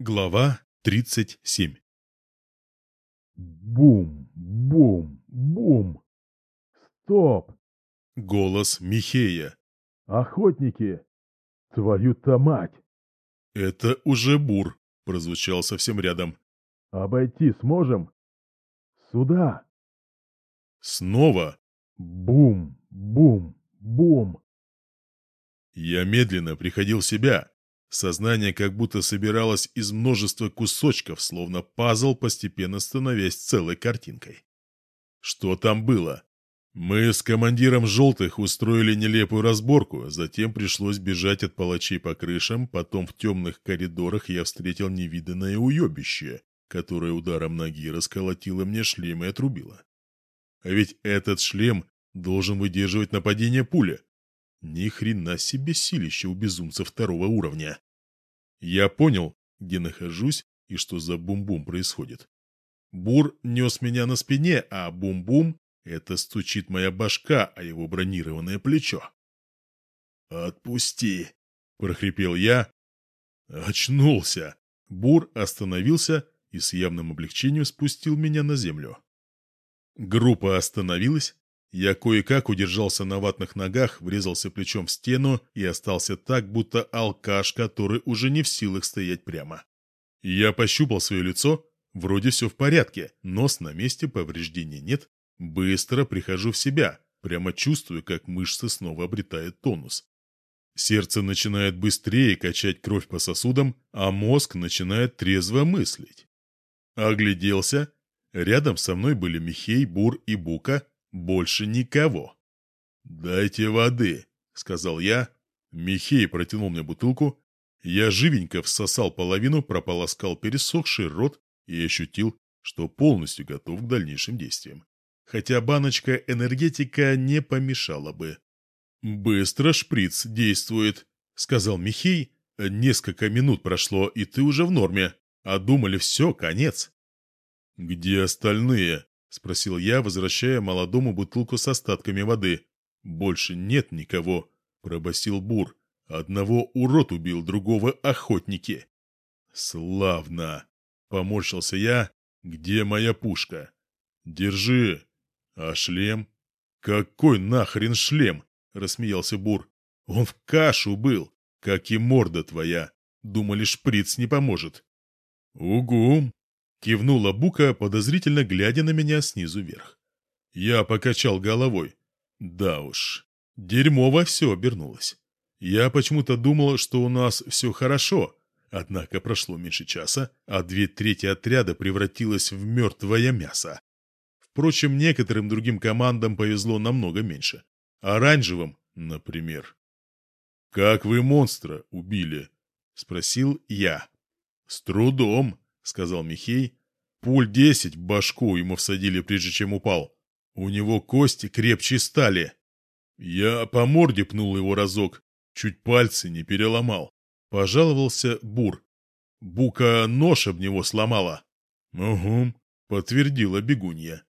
Глава 37 Бум, бум, бум. Стоп! Голос Михея. Охотники! Твою-то мать! Это уже бур, прозвучал совсем рядом. Обойти сможем? Сюда! Снова. Бум, бум, бум. Я медленно приходил в себя. Сознание как будто собиралось из множества кусочков, словно пазл, постепенно становясь целой картинкой. Что там было? Мы с командиром «желтых» устроили нелепую разборку, затем пришлось бежать от палачей по крышам, потом в темных коридорах я встретил невиданное уебище, которое ударом ноги расколотило мне шлем и отрубило. А ведь этот шлем должен выдерживать нападение пули. Ни хрена себе силище у безумца второго уровня. Я понял, где нахожусь и что за бум-бум происходит. Бур нес меня на спине, а бум-бум — это стучит моя башка, а его бронированное плечо. «Отпусти!» — прохрипел я. Очнулся. Бур остановился и с явным облегчением спустил меня на землю. Группа остановилась, я кое-как удержался на ватных ногах, врезался плечом в стену и остался так, будто алкаш, который уже не в силах стоять прямо. Я пощупал свое лицо, вроде все в порядке, нос на месте, повреждений нет. Быстро прихожу в себя, прямо чувствую, как мышцы снова обретают тонус. Сердце начинает быстрее качать кровь по сосудам, а мозг начинает трезво мыслить. Огляделся. Рядом со мной были Михей, Бур и Бука, больше никого. «Дайте воды», — сказал я. Михей протянул мне бутылку. Я живенько всосал половину, прополоскал пересохший рот и ощутил, что полностью готов к дальнейшим действиям. Хотя баночка энергетика не помешала бы. «Быстро шприц действует», — сказал Михей. «Несколько минут прошло, и ты уже в норме. А думали, все, конец». «Где остальные?» — спросил я, возвращая молодому бутылку с остатками воды. «Больше нет никого», — пробасил Бур. «Одного урод убил, другого охотники». «Славно!» — поморщился я. «Где моя пушка?» «Держи!» «А шлем?» «Какой нахрен шлем?» — рассмеялся Бур. «Он в кашу был, как и морда твоя. Думали, шприц не поможет». «Угу!» Кивнула Бука, подозрительно глядя на меня снизу вверх. Я покачал головой. Да уж, дерьмово все обернулось. Я почему-то думал, что у нас все хорошо, однако прошло меньше часа, а две трети отряда превратилось в мертвое мясо. Впрочем, некоторым другим командам повезло намного меньше. Оранжевым, например. «Как вы монстра убили?» — спросил я. «С трудом», сказал Михей. Пуль десять башку ему всадили, прежде чем упал. У него кости крепче стали. Я по морде пнул его разок, чуть пальцы не переломал. Пожаловался Бур. Бука нож об него сломала. «Угу», — подтвердила бегунья.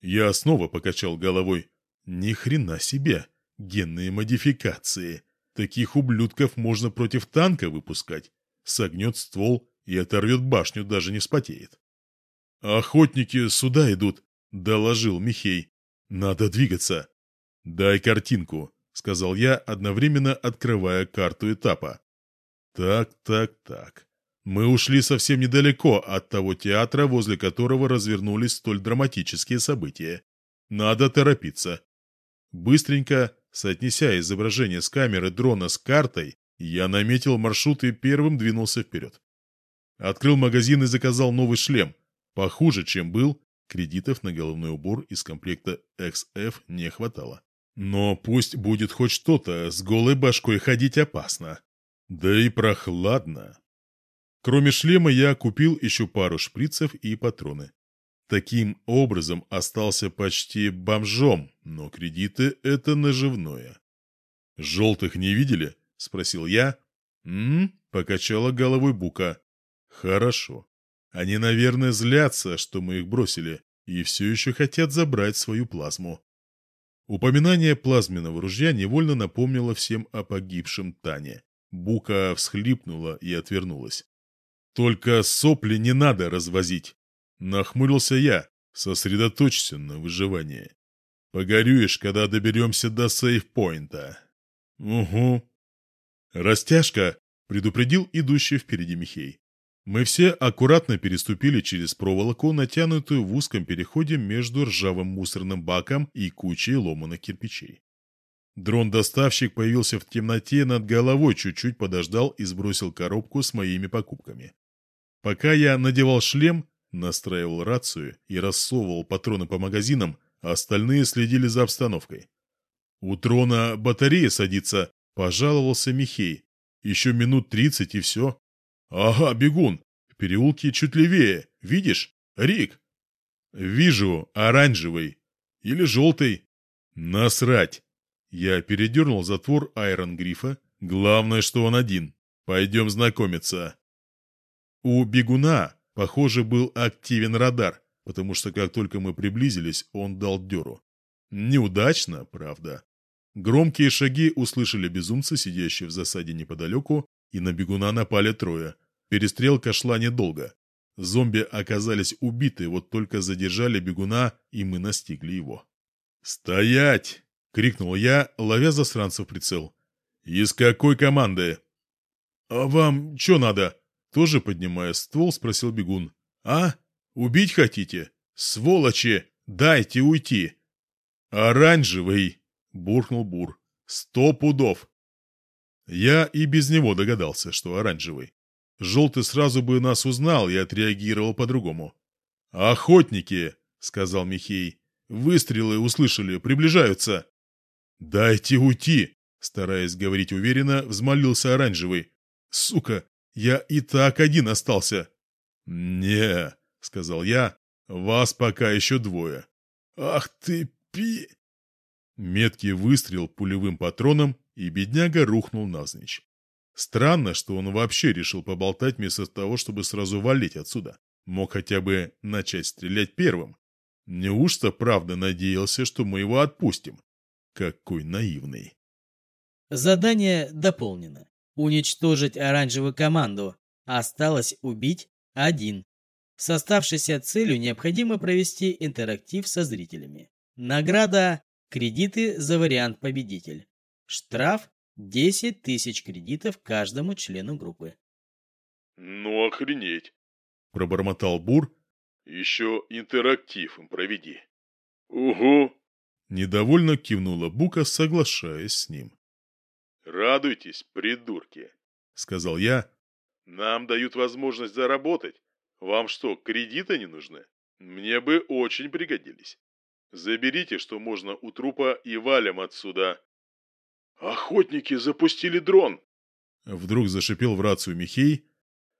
Я снова покачал головой. Ни хрена себе, генные модификации. Таких ублюдков можно против танка выпускать. Согнет ствол и оторвет башню, даже не спотеет. «Охотники сюда идут», — доложил Михей. «Надо двигаться». «Дай картинку», — сказал я, одновременно открывая карту этапа. «Так, так, так. Мы ушли совсем недалеко от того театра, возле которого развернулись столь драматические события. Надо торопиться». Быстренько, соотнеся изображение с камеры дрона с картой, я наметил маршрут и первым двинулся вперед. Открыл магазин и заказал новый шлем. Похуже, чем был, кредитов на головной убор из комплекта XF не хватало. Но пусть будет хоть что-то, с голой башкой ходить опасно. Да и прохладно. Кроме шлема я купил еще пару шприцев и патроны. Таким образом остался почти бомжом, но кредиты — это наживное. «Желтых не видели?» — спросил я. «М-м», покачала головой Бука. Хорошо. Они, наверное, злятся, что мы их бросили, и все еще хотят забрать свою плазму. Упоминание плазменного ружья невольно напомнило всем о погибшем Тане. Бука всхлипнула и отвернулась. Только сопли не надо развозить. Нахмурился я, сосредоточься на выживании. Погорюешь, когда доберемся до сейф-поинта. Угу. Растяжка, предупредил идущий впереди Михей. Мы все аккуратно переступили через проволоку, натянутую в узком переходе между ржавым мусорным баком и кучей ломаных кирпичей. Дрон-доставщик появился в темноте над головой, чуть-чуть подождал и сбросил коробку с моими покупками. Пока я надевал шлем, настраивал рацию и рассовывал патроны по магазинам, остальные следили за обстановкой. «У трона батарея садится», — пожаловался Михей. «Еще минут тридцать и все». «Ага, бегун! В переулке чуть левее. Видишь? Рик!» «Вижу. Оранжевый. Или желтый. Насрать!» Я передернул затвор Айрон Грифа. «Главное, что он один. Пойдем знакомиться». У бегуна, похоже, был активен радар, потому что как только мы приблизились, он дал дёру. Неудачно, правда. Громкие шаги услышали безумцы, сидящие в засаде неподалеку, и на бегуна напали трое. Перестрелка шла недолго. Зомби оказались убиты, вот только задержали бегуна, и мы настигли его. «Стоять!» — крикнул я, ловя засранца в прицел. «Из какой команды?» «А вам что надо?» Тоже поднимая ствол, спросил бегун. «А? Убить хотите? Сволочи! Дайте уйти!» «Оранжевый!» — буркнул Бур. «Сто пудов!» Я и без него догадался, что оранжевый. Желтый сразу бы нас узнал и отреагировал по-другому. «Охотники!» — сказал Михей. «Выстрелы услышали, приближаются!» «Дайте уйти!» — стараясь говорить уверенно, взмолился оранжевый. «Сука, я и так один остался!» «Не!» — сказал я. «Вас пока еще двое!» «Ах ты пи...» Меткий выстрел пулевым патроном и бедняга рухнул навзничь. Странно, что он вообще решил поболтать вместо того, чтобы сразу валить отсюда. Мог хотя бы начать стрелять первым. Неужто правда надеялся, что мы его отпустим? Какой наивный. Задание дополнено. Уничтожить оранжевую команду. Осталось убить один. С оставшейся целью необходимо провести интерактив со зрителями. Награда – кредиты за вариант победитель. Штраф 10 тысяч кредитов каждому члену группы. «Ну охренеть!» – пробормотал Бур. «Еще интерактив им проведи». «Угу!» – недовольно кивнула Бука, соглашаясь с ним. «Радуйтесь, придурки!» – сказал я. «Нам дают возможность заработать. Вам что, кредиты не нужны? Мне бы очень пригодились. Заберите, что можно у трупа, и валим отсюда. «Охотники запустили дрон!» Вдруг зашипел в рацию Михей.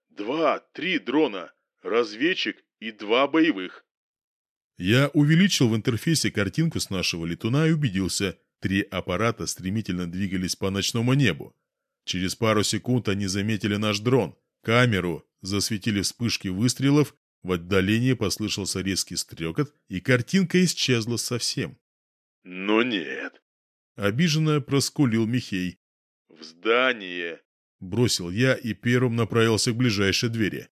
«Два, три дрона, разведчик и два боевых». Я увеличил в интерфейсе картинку с нашего летуна и убедился, три аппарата стремительно двигались по ночному небу. Через пару секунд они заметили наш дрон, камеру, засветили вспышки выстрелов, в отдалении послышался резкий стрекот, и картинка исчезла совсем. «Но нет, Обиженно проскулил Михей. «В здание!» Бросил я и первым направился к ближайшей двери.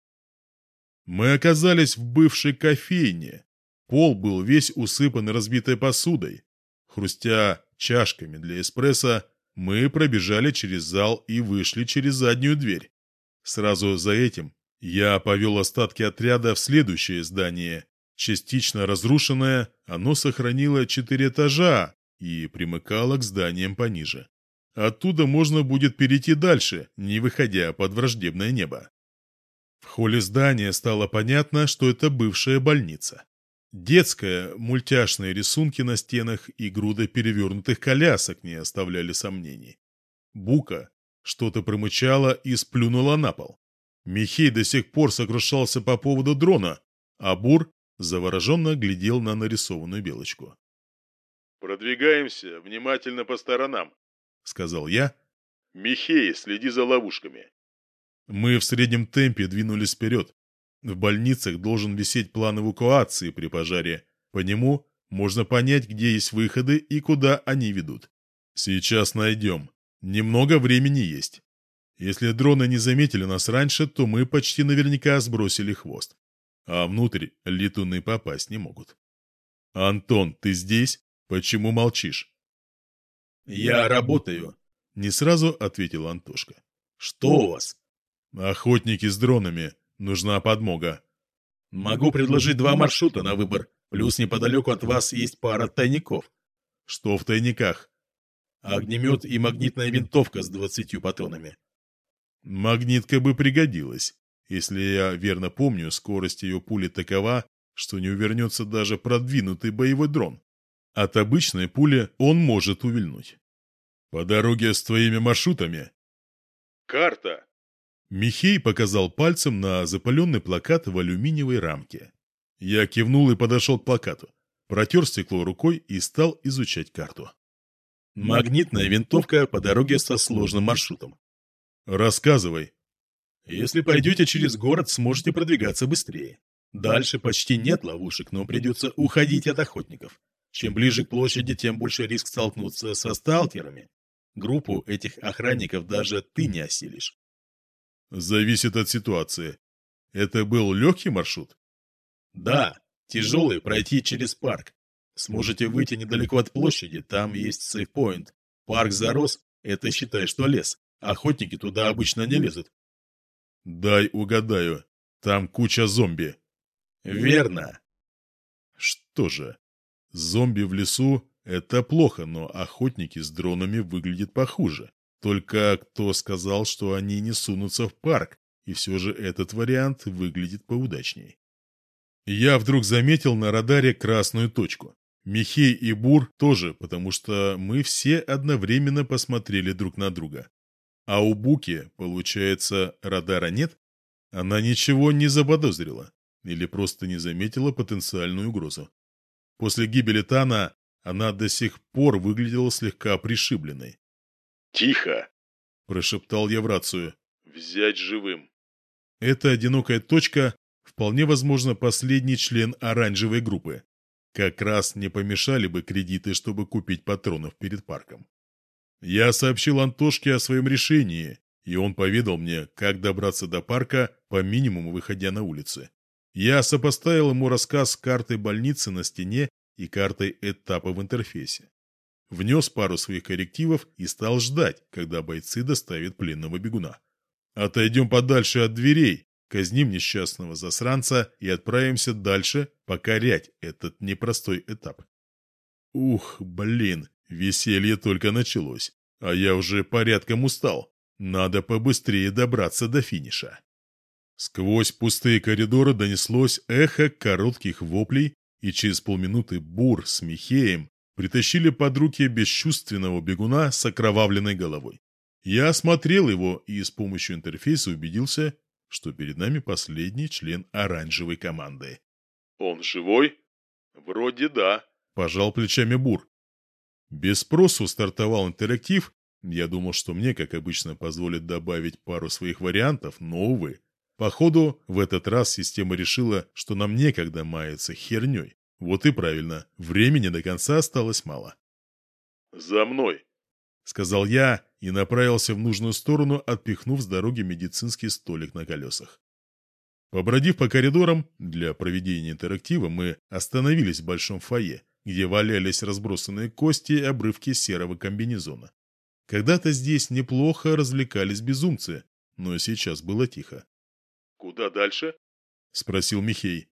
Мы оказались в бывшей кофейне. Пол был весь усыпан разбитой посудой. Хрустя чашками для эспрессо, мы пробежали через зал и вышли через заднюю дверь. Сразу за этим я повел остатки отряда в следующее здание. Частично разрушенное, оно сохранило четыре этажа, и примыкала к зданиям пониже. Оттуда можно будет перейти дальше, не выходя под враждебное небо. В холле здания стало понятно, что это бывшая больница. Детская, мультяшные рисунки на стенах и груда перевернутых колясок не оставляли сомнений. Бука что-то промычала и сплюнула на пол. Михей до сих пор сокрушался по поводу дрона, а Бур завороженно глядел на нарисованную белочку. «Продвигаемся внимательно по сторонам», — сказал я. «Михей, следи за ловушками». Мы в среднем темпе двинулись вперед. В больницах должен висеть план эвакуации при пожаре. По нему можно понять, где есть выходы и куда они ведут. Сейчас найдем. Немного времени есть. Если дроны не заметили нас раньше, то мы почти наверняка сбросили хвост. А внутрь летуны попасть не могут. «Антон, ты здесь? Почему молчишь?» «Я работаю», — не сразу ответил Антошка. «Что у вас?» «Охотники с дронами. Нужна подмога». «Могу предложить два маршрута на выбор. Плюс неподалеку от вас есть пара тайников». «Что в тайниках?» «Огнемет и магнитная винтовка с двадцатью патронами». «Магнитка бы пригодилась. Если я верно помню, скорость ее пули такова, что не увернется даже продвинутый боевой дрон. От обычной пули он может увильнуть. По дороге с твоими маршрутами. Карта. Михей показал пальцем на запаленный плакат в алюминиевой рамке. Я кивнул и подошел к плакату, протер стекло рукой и стал изучать карту. Магнитная винтовка по дороге со сложным маршрутом. Рассказывай. Если пойдете через город, сможете продвигаться быстрее. Дальше почти нет ловушек, но придется уходить от охотников. Чем ближе к площади, тем больше риск столкнуться со сталкерами. Группу этих охранников даже ты не осилишь. Зависит от ситуации. Это был легкий маршрут? Да, тяжелый пройти через парк. Сможете выйти недалеко от площади, там есть сейфпоинт. Парк зарос, это считай, что лес. Охотники туда обычно не лезут. Дай угадаю, там куча зомби. Верно. Что же, зомби в лесу — это плохо, но охотники с дронами выглядят похуже. Только кто сказал, что они не сунутся в парк, и все же этот вариант выглядит поудачней. Я вдруг заметил на радаре красную точку. Михей и Бур тоже, потому что мы все одновременно посмотрели друг на друга. А у Буки, получается, радара нет? Она ничего не заподозрила или просто не заметила потенциальную угрозу. После гибели Тана она до сих пор выглядела слегка пришибленной. «Тихо!» – прошептал я в рацию. «Взять живым!» Эта одинокая точка вполне возможно последний член оранжевой группы. Как раз не помешали бы кредиты, чтобы купить патронов перед парком. Я сообщил Антошке о своем решении, и он поведал мне, как добраться до парка по минимуму выходя на улицы. Я сопоставил ему рассказ с картой больницы на стене и картой этапа в интерфейсе. Внес пару своих коррективов и стал ждать, когда бойцы доставят пленного бегуна. Отойдем подальше от дверей, казним несчастного засранца и отправимся дальше покорять этот непростой этап. Ух, блин, веселье только началось, а я уже порядком устал. Надо побыстрее добраться до финиша. Сквозь пустые коридоры донеслось эхо коротких воплей, и через полминуты Бур с Михеем притащили под руки бесчувственного бегуна с окровавленной головой. Я осмотрел его и с помощью интерфейса убедился, что перед нами последний член оранжевой команды. «Он живой?» «Вроде да», – пожал плечами Бур. Без спросу стартовал интерактив. Я думал, что мне, как обычно, позволят добавить пару своих вариантов, но, увы. Походу, в этот раз система решила, что нам некогда маяться херней. Вот и правильно, времени до конца осталось мало. «За мной!» — сказал я и направился в нужную сторону, отпихнув с дороги медицинский столик на колесах. Побродив по коридорам, для проведения интерактива мы остановились в большом фойе, где валялись разбросанные кости и обрывки серого комбинезона. Когда-то здесь неплохо развлекались безумцы, но сейчас было тихо. «Куда дальше?» — спросил Михей.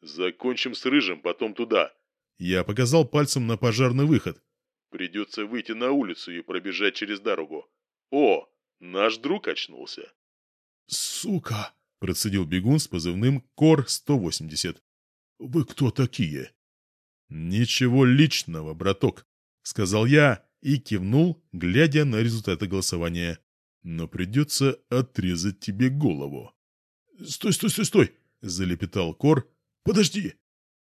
«Закончим с Рыжим, потом туда». Я показал пальцем на пожарный выход. «Придется выйти на улицу и пробежать через дорогу. О, наш друг очнулся». «Сука!» — процедил бегун с позывным КОР-180. «Вы кто такие?» «Ничего личного, браток», — сказал я и кивнул, глядя на результаты голосования. «Но придется отрезать тебе голову». «Стой, стой, стой, стой!» — залепетал Кор. «Подожди!»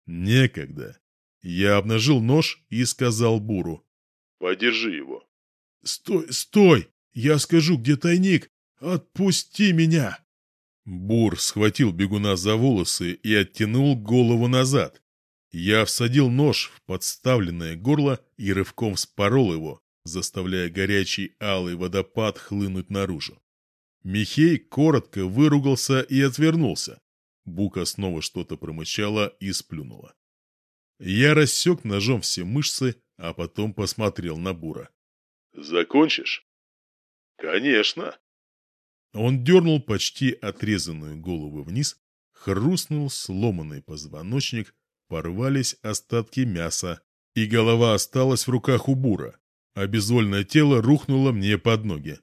«Некогда!» Я обнажил нож и сказал Буру. «Подержи его!» «Стой, стой! Я скажу, где тайник! Отпусти меня!» Бур схватил бегуна за волосы и оттянул голову назад. Я всадил нож в подставленное горло и рывком спорол его, заставляя горячий алый водопад хлынуть наружу. Михей коротко выругался и отвернулся. Бука снова что-то промычала и сплюнула. Я рассек ножом все мышцы, а потом посмотрел на Бура. «Закончишь?» «Конечно!» Он дернул почти отрезанную голову вниз, хрустнул сломанный позвоночник, порвались остатки мяса, и голова осталась в руках у Бура, а безвольное тело рухнуло мне под ноги.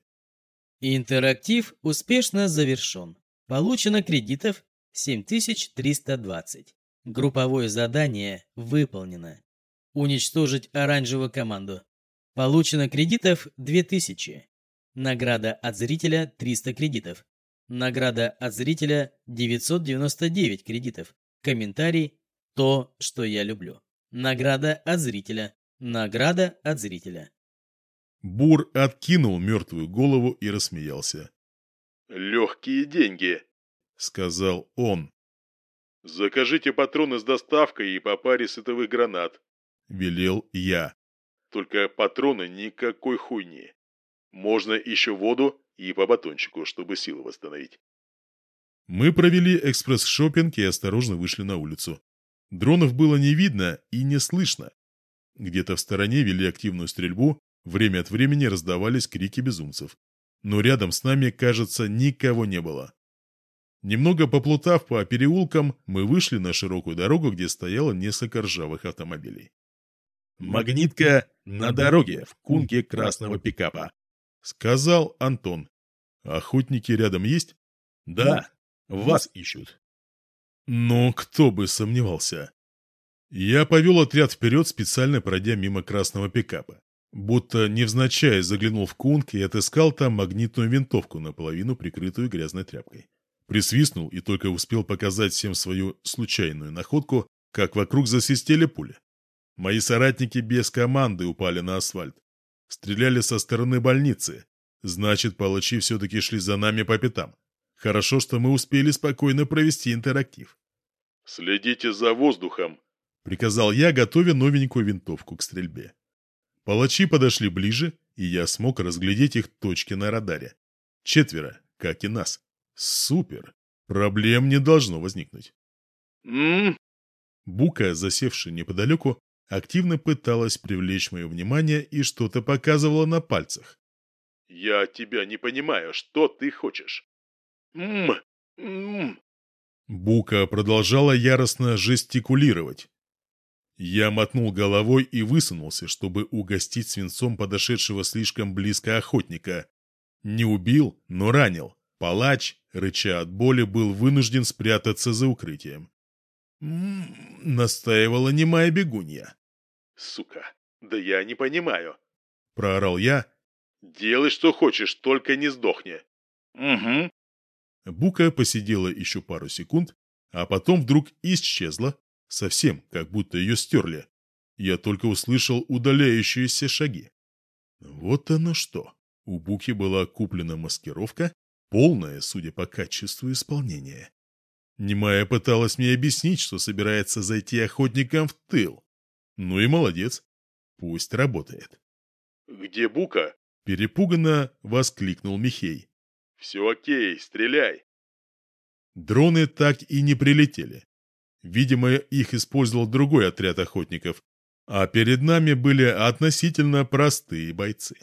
Интерактив успешно завершен. Получено кредитов 7320. Групповое задание выполнено. Уничтожить оранжевую команду. Получено кредитов 2000. Награда от зрителя 300 кредитов. Награда от зрителя 999 кредитов. Комментарий «То, что я люблю». Награда от зрителя. Награда от зрителя. Бур откинул мертвую голову и рассмеялся. «Легкие деньги», — сказал он. «Закажите патроны с доставкой и по паре световых гранат», — велел я. «Только патроны никакой хуйни. Можно еще воду и по батончику, чтобы силы восстановить». Мы провели экспресс-шоппинг и осторожно вышли на улицу. Дронов было не видно и не слышно. Где-то в стороне вели активную стрельбу, Время от времени раздавались крики безумцев. Но рядом с нами, кажется, никого не было. Немного поплутав по переулкам, мы вышли на широкую дорогу, где стояло несколько ржавых автомобилей. «Магнитка на дороге в кунке красного пикапа», — сказал Антон. «Охотники рядом есть?» «Да, вас ищут». Но кто бы сомневался. Я повел отряд вперед, специально пройдя мимо красного пикапа. Будто невзначай заглянул в кунг и отыскал там магнитную винтовку, наполовину прикрытую грязной тряпкой. Присвистнул и только успел показать всем свою случайную находку, как вокруг засвистели пули. Мои соратники без команды упали на асфальт. Стреляли со стороны больницы. Значит, палачи все-таки шли за нами по пятам. Хорошо, что мы успели спокойно провести интерактив. «Следите за воздухом», — приказал я, готовя новенькую винтовку к стрельбе. Палачи подошли ближе, и я смог разглядеть их точки на радаре. Четверо, как и нас. Супер! Проблем не должно возникнуть. Бука, засевшая неподалеку, активно пыталась привлечь мое внимание и что-то показывала на пальцах. «Я тебя не понимаю, что ты хочешь?» «М-м-м!» Бука продолжала яростно жестикулировать, я мотнул головой и высунулся, чтобы угостить свинцом подошедшего слишком близко охотника. Не убил, но ранил. Палач, рыча от боли, был вынужден спрятаться за укрытием. «М -м -м, настаивала немая бегунья. «Сука, да я не понимаю», — проорал я. «Делай, что хочешь, только не сдохни». «Угу». Бука посидела еще пару секунд, а потом вдруг исчезла, Совсем, как будто ее стерли. Я только услышал удаляющиеся шаги. Вот оно что. У Буки была куплена маскировка, полная, судя по качеству исполнения. Немая пыталась мне объяснить, что собирается зайти охотникам в тыл. Ну и молодец. Пусть работает. «Где Бука?» – перепуганно воскликнул Михей. «Все окей, стреляй!» Дроны так и не прилетели. Видимо, их использовал другой отряд охотников, а перед нами были относительно простые бойцы.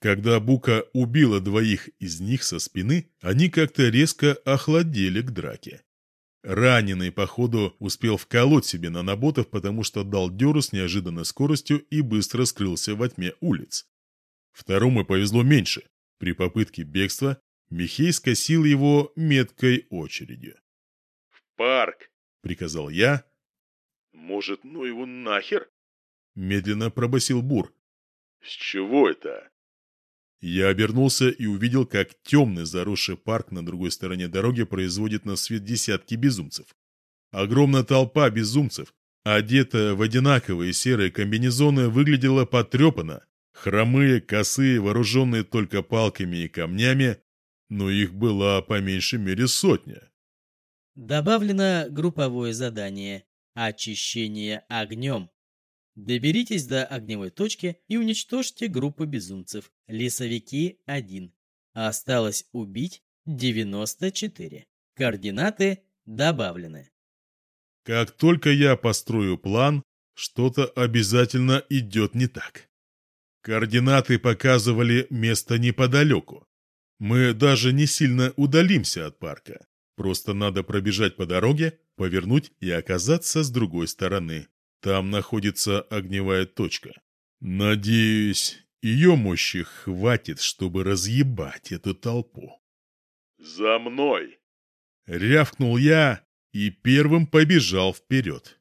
Когда Бука убила двоих из них со спины, они как-то резко охладели к драке. Раненый, походу, успел вколоть себе на наботов, потому что дал дёру с неожиданной скоростью и быстро скрылся во тьме улиц. Второму повезло меньше. При попытке бегства Михей скосил его меткой очередью. «В парк!» — приказал я. «Может, ну его нахер?» — медленно пробасил Бур. «С чего это?» Я обернулся и увидел, как темный заросший парк на другой стороне дороги производит на свет десятки безумцев. Огромная толпа безумцев, одетая в одинаковые серые комбинезоны, выглядела потрепанно. Хромые, косые, вооруженные только палками и камнями, но их была по меньшей мере сотня. Добавлено групповое задание «Очищение огнем». Доберитесь до огневой точки и уничтожьте группу безумцев. Лесовики 1. Осталось убить 94. Координаты добавлены. Как только я построю план, что-то обязательно идет не так. Координаты показывали место неподалеку. Мы даже не сильно удалимся от парка. Просто надо пробежать по дороге, повернуть и оказаться с другой стороны. Там находится огневая точка. Надеюсь, ее мощи хватит, чтобы разъебать эту толпу. «За мной!» Рявкнул я и первым побежал вперед.